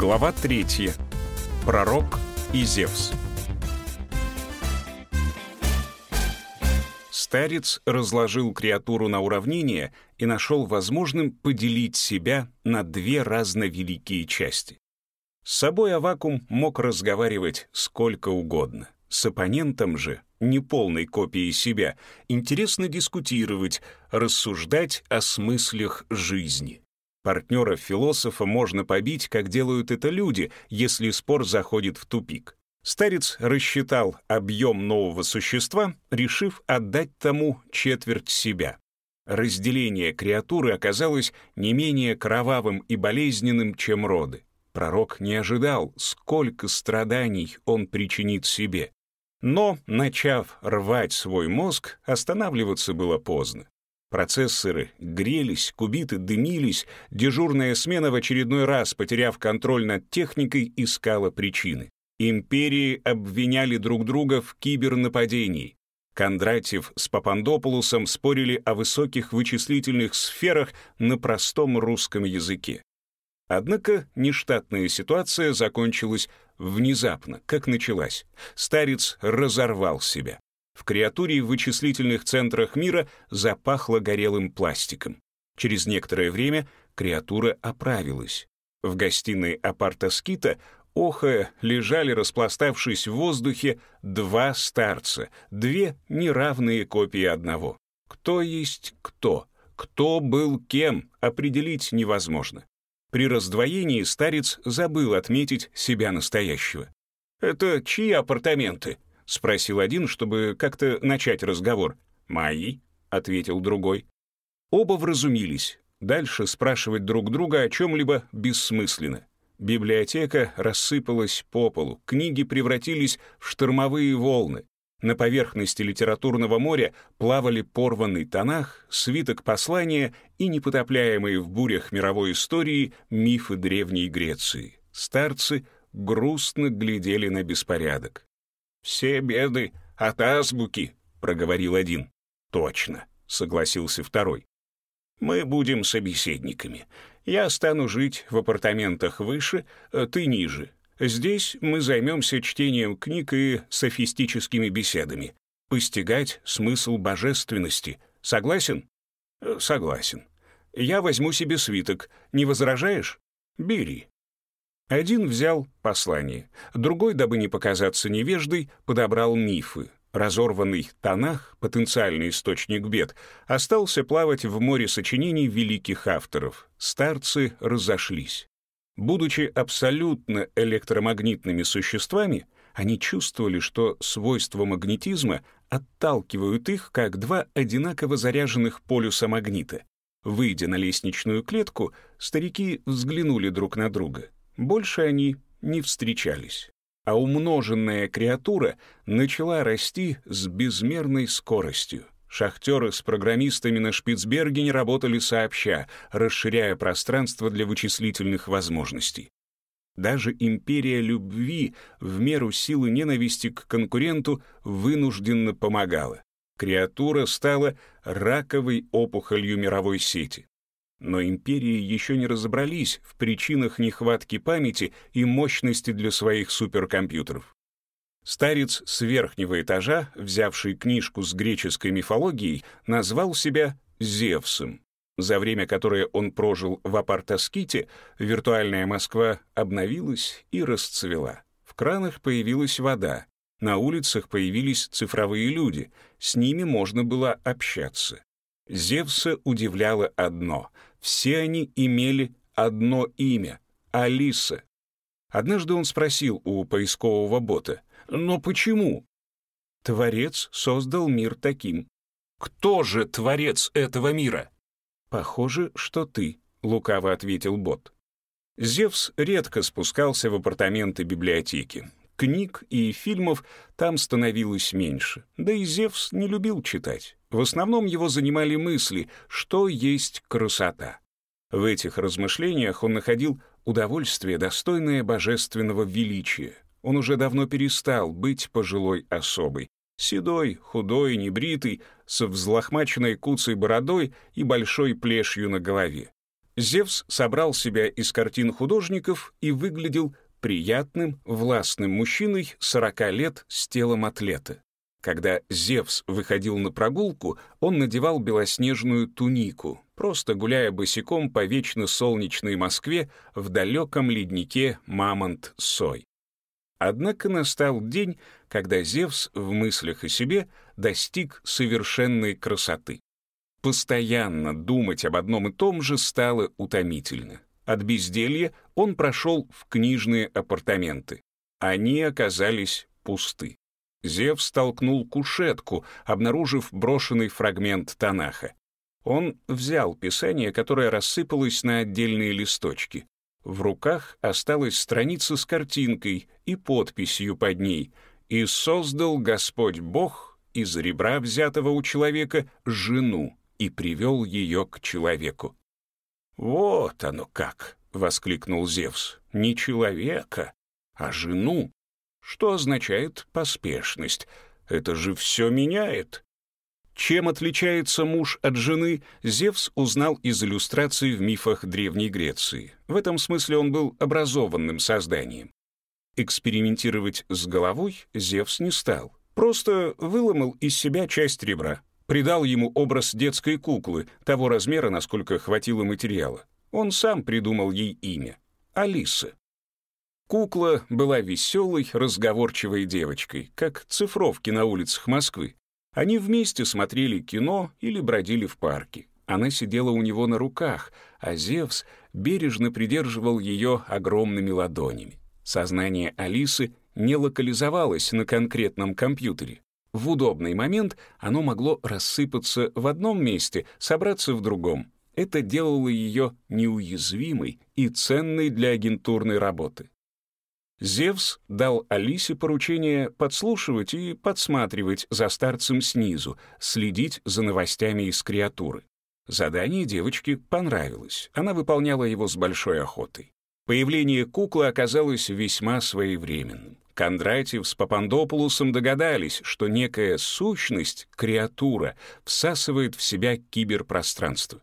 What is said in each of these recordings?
Глава 3. Пророк и Зевс. Старец разложил креатуру на уравнение и нашел возможным поделить себя на две разновеликие части. С собой Авакум мог разговаривать сколько угодно. С оппонентом же, неполной копией себя, интересно дискутировать, рассуждать о смыслах жизни. Партнера-философа можно побить, как делают это люди, если спор заходит в тупик. Старец рассчитал объем нового существа, решив отдать тому четверть себя. Разделение креатуры оказалось не менее кровавым и болезненным, чем роды. Пророк не ожидал, сколько страданий он причинит себе. Но, начав рвать свой мозг, останавливаться было поздно. Процессоры грелись, кубиты дымились, дежурная смена в очередной раз, потеряв контроль над техникой, искала причины. Империи обвиняли друг друга в кибернападении. Кондратьев с Папандополусом спорили о высоких вычислительных сферах на простом русском языке. Однако нештатная ситуация закончилась внезапно, как началась. Старец разорвал себя. В креатуре в вычислительных центрах мира запахло горелым пластиком. Через некоторое время креатура оправилась. В гостиной апартаскита охая лежали, распластавшись в воздухе, два старца, две неравные копии одного. Кто есть кто? Кто был кем, определить невозможно. При раздвоении старец забыл отметить себя настоящего. «Это чьи апартаменты?» — спросил один, чтобы как-то начать разговор. «Мои», — ответил другой. Оба вразумились. Дальше спрашивать друг друга о чем-либо бессмысленно. Библиотека рассыпалась по полу, книги превратились в штормовые волны. На поверхности литературного моря плавали порванный тонах, свиток послания и непотопляемые в бурях мировой истории мифы Древней Греции. Старцы грустно глядели на беспорядок. «Все беды от азбуки», — проговорил один. «Точно», — согласился второй. «Мы будем собеседниками. Я стану жить в апартаментах выше, а ты ниже. Здесь мы займемся чтением книг и софистическими беседами. Постигать смысл божественности. Согласен?» «Согласен. Я возьму себе свиток. Не возражаешь? Бери». Один взял послание, другой, дабы не показаться невеждой, подобрал мифы. Разорванный Танах, потенциальный источник бед, остался плавать в море сочинений великих авторов. Старцы разошлись. Будучи абсолютно электромагнитными существами, они чувствовали, что свойства магнетизма отталкивают их, как два одинаково заряженных полюса магнита. Выйдя на лестничную клетку, старики взглянули друг на друга — больше они не встречались. А умноженная креатура начала расти с безмерной скоростью. Шахтеры с программистами на Шпицбергене работали сообща, расширяя пространство для вычислительных возможностей. Даже империя любви в меру силы ненависти к конкуренту вынужденно помогала. Креатура стала раковой опухолью мировой сети. Но империи еще не разобрались в причинах нехватки памяти и мощности для своих суперкомпьютеров. Старец с верхнего этажа, взявший книжку с греческой мифологией, назвал себя Зевсом. За время, которое он прожил в Апартаските, виртуальная Москва обновилась и расцвела. В кранах появилась вода, на улицах появились цифровые люди, с ними можно было общаться. Зевса удивляло одно — все они имели одно имя — Алиса. Однажды он спросил у поискового бота, «Но почему?» Творец создал мир таким. «Кто же творец этого мира?» «Похоже, что ты», — лукаво ответил бот. Зевс редко спускался в апартаменты библиотеки. Книг и фильмов там становилось меньше. Да и Зевс не любил читать. В основном его занимали мысли, что есть красота. В этих размышлениях он находил удовольствие, достойное божественного величия. Он уже давно перестал быть пожилой особой. Седой, худой, небритый, со взлохмаченной куцей бородой и большой плешью на голове. Зевс собрал себя из картин художников и выглядел приятным, властным мужчиной 40 лет с телом атлета. Когда Зевс выходил на прогулку, он надевал белоснежную тунику, просто гуляя босиком по вечно солнечной Москве в далеком леднике Мамонт-Сой. Однако настал день, когда Зевс в мыслях о себе достиг совершенной красоты. Постоянно думать об одном и том же стало утомительно. От безделья он прошел в книжные апартаменты. Они оказались пусты. Зевс столкнул кушетку, обнаружив брошенный фрагмент Танаха. Он взял писание, которое рассыпалось на отдельные листочки. В руках осталась страница с картинкой и подписью под ней «И создал Господь Бог из ребра, взятого у человека, жену, и привел ее к человеку». «Вот оно как!» — воскликнул Зевс. «Не человека, а жену что означает поспешность. Это же все меняет. Чем отличается муж от жены, Зевс узнал из иллюстраций в мифах Древней Греции. В этом смысле он был образованным созданием. Экспериментировать с головой Зевс не стал. Просто выломал из себя часть ребра, придал ему образ детской куклы, того размера, насколько хватило материала. Он сам придумал ей имя — Алиса. Кукла была веселой, разговорчивой девочкой, как цифровки на улицах Москвы. Они вместе смотрели кино или бродили в парке. Она сидела у него на руках, а Зевс бережно придерживал ее огромными ладонями. Сознание Алисы не локализовалось на конкретном компьютере. В удобный момент оно могло рассыпаться в одном месте, собраться в другом. Это делало ее неуязвимой и ценной для агентурной работы. Зевс дал Алисе поручение подслушивать и подсматривать за старцем снизу, следить за новостями из креатуры. Задание девочке понравилось, она выполняла его с большой охотой. Появление куклы оказалось весьма своевременным. Кондратьев с Папандопулусом догадались, что некая сущность, креатура, всасывает в себя киберпространство.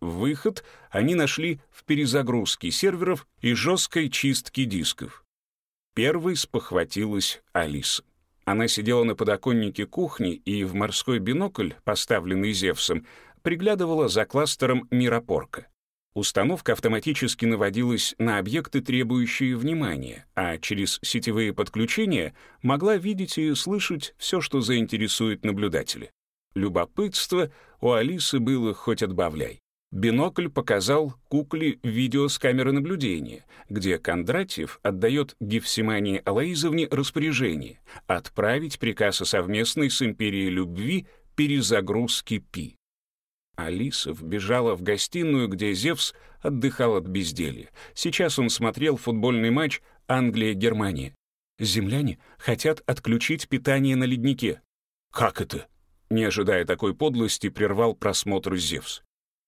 Выход они нашли в перезагрузке серверов и жесткой чистке дисков. Первой спохватилась Алиса. Она сидела на подоконнике кухни и в морской бинокль, поставленный Зевсом, приглядывала за кластером миропорка. Установка автоматически наводилась на объекты, требующие внимания, а через сетевые подключения могла видеть и слышать все, что заинтересует наблюдателя. Любопытство у Алисы было хоть отбавляй. Бинокль показал кукле видео с камеры наблюдения, где Кондратьев отдает Гефсимании Алаизовне распоряжение отправить приказ о совместной с Империей Любви перезагрузке Пи. Алиса вбежала в гостиную, где Зевс отдыхал от безделья. Сейчас он смотрел футбольный матч Англия-Германия. Земляне хотят отключить питание на леднике. «Как это?» Не ожидая такой подлости, прервал просмотр Зевс.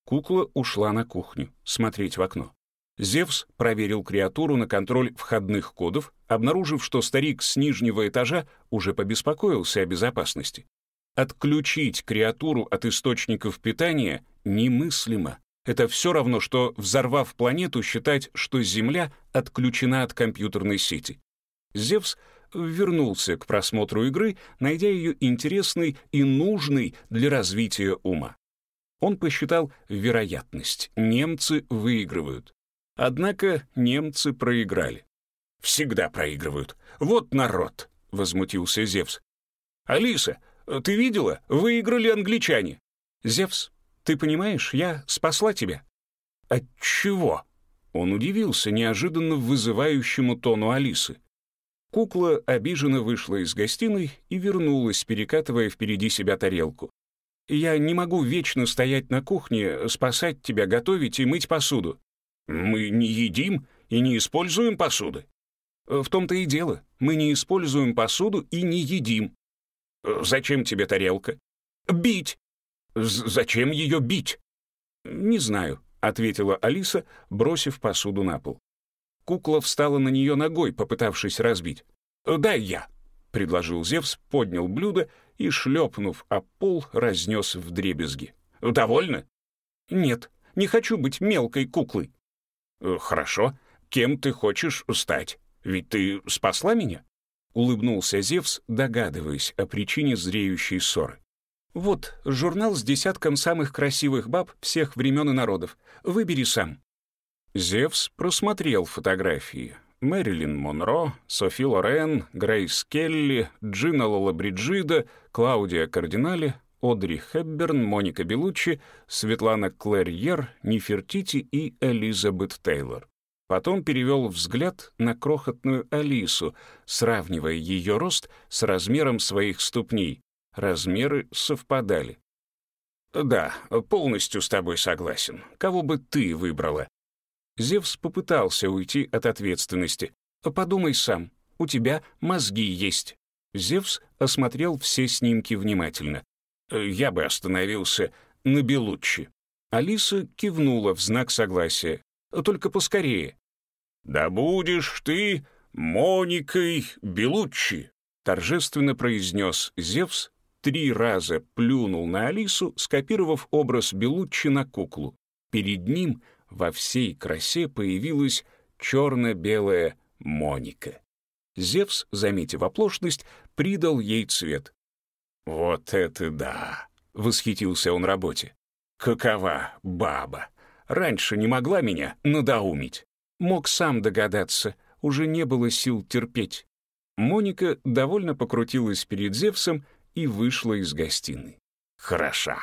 Кукла ушла на кухню, смотреть в окно. Зевс проверил креатуру на контроль входных кодов, обнаружив, что старик с нижнего этажа уже побеспокоился о безопасности. Отключить креатуру от источников питания немыслимо. Это все равно, что, взорвав планету, считать, что Земля отключена от компьютерной сети. Зевс вернулся к просмотру игры, найдя ее интересной и нужной для развития ума. Он посчитал вероятность. Немцы выигрывают. Однако немцы проиграли. «Всегда проигрывают. Вот народ!» — возмутился Зевс. «Алиса, ты видела? Выиграли англичане!» «Зевс, ты понимаешь, я спасла тебя». «От чего?» Он удивился неожиданно вызывающему тону Алисы. Кукла обиженно вышла из гостиной и вернулась, перекатывая впереди себя тарелку. Я не могу вечно стоять на кухне, спасать тебя, готовить и мыть посуду. Мы не едим и не используем посуды. В том-то и дело. Мы не используем посуду и не едим. Зачем тебе тарелка? Бить. зачем ее бить? Не знаю, ответила Алиса, бросив посуду на пол. Кукла встала на нее ногой, попытавшись разбить. «Дай я», — предложил Зевс, поднял блюдо и, шлепнув о пол, разнес в дребезги. «Довольно?» «Нет, Не хочу быть мелкой куклой». «Э, «Хорошо. Кем ты хочешь стать? Ведь ты спасла меня?» Улыбнулся Зевс, догадываясь о причине зреющей ссоры. «Вот, журнал с десятком самых красивых баб всех времен и народов. Выбери сам». Зевс просмотрел фотографии. Мэрилин Монро, Софи Лорен, Грейс Келли, Джина Лолабриджида, Клаудия Кардинали, Одри Хепберн, Моника Белуччи, Светлана Клэрьер, Нефертити и Элизабет Тейлор. Потом перевел взгляд на крохотную Алису, сравнивая ее рост с размером своих ступней. Размеры совпадали. «Да, полностью с тобой согласен. Кого бы ты выбрала?» Зевс попытался уйти от ответственности. «Подумай сам, у тебя мозги есть». Зевс осмотрел все снимки внимательно. «Я бы остановился на Белуччи». Алиса кивнула в знак согласия. «Только поскорее». «Да будешь ты Моникой Белуччи», — торжественно произнес Зевс, три раза плюнул на Алису, скопировав образ Белуччи на куклу. Перед ним во всей красе появилась черно-белая Моника. Зевс, заметив оплошность, придал ей цвет. «Вот это да!» — восхитился он работе. «Какова баба! Раньше не могла меня надоумить. Мог сам догадаться, уже не было сил терпеть». Моника довольно покрутилась перед Зевсом и вышла из гостиной. «Хороша!»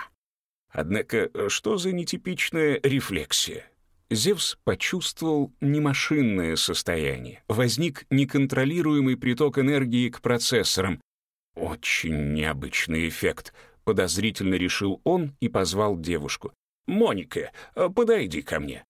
Однако, что за нетипичная рефлексия? Зевс почувствовал немашинное состояние. Возник неконтролируемый приток энергии к процессорам. Очень необычный эффект, подозрительно решил он и позвал девушку. «Моника, подойди ко мне».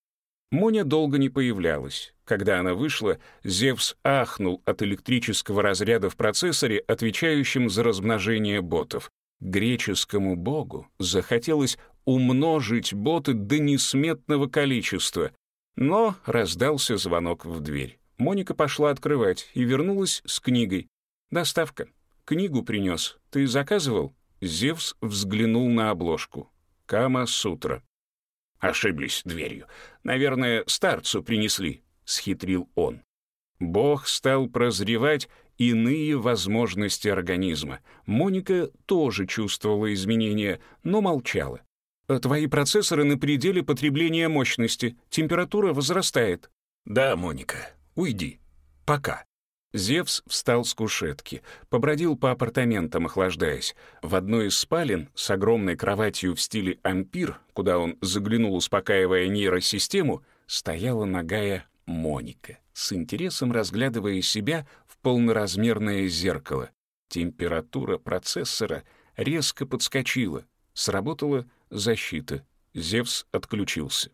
Моня долго не появлялась. Когда она вышла, Зевс ахнул от электрического разряда в процессоре, отвечающем за размножение ботов. Греческому богу захотелось умножить боты до несметного количества. Но раздался звонок в дверь. Моника пошла открывать и вернулась с книгой. «Доставка. Книгу принес. Ты заказывал?» Зевс взглянул на обложку. «Кама-сутра». «Ошиблись дверью. Наверное, старцу принесли», — схитрил он. Бог стал прозревать иные возможности организма. Моника тоже чувствовала изменения, но молчала. «Твои процессоры на пределе потребления мощности. Температура возрастает». «Да, Моника, уйди. Пока». Зевс встал с кушетки, побродил по апартаментам, охлаждаясь. В одной из спален с огромной кроватью в стиле ампир, куда он заглянул, успокаивая нейросистему, стояла ногая Моника, с интересом разглядывая себя в полноразмерное зеркало. Температура процессора резко подскочила. Сработала защита. Зевс отключился.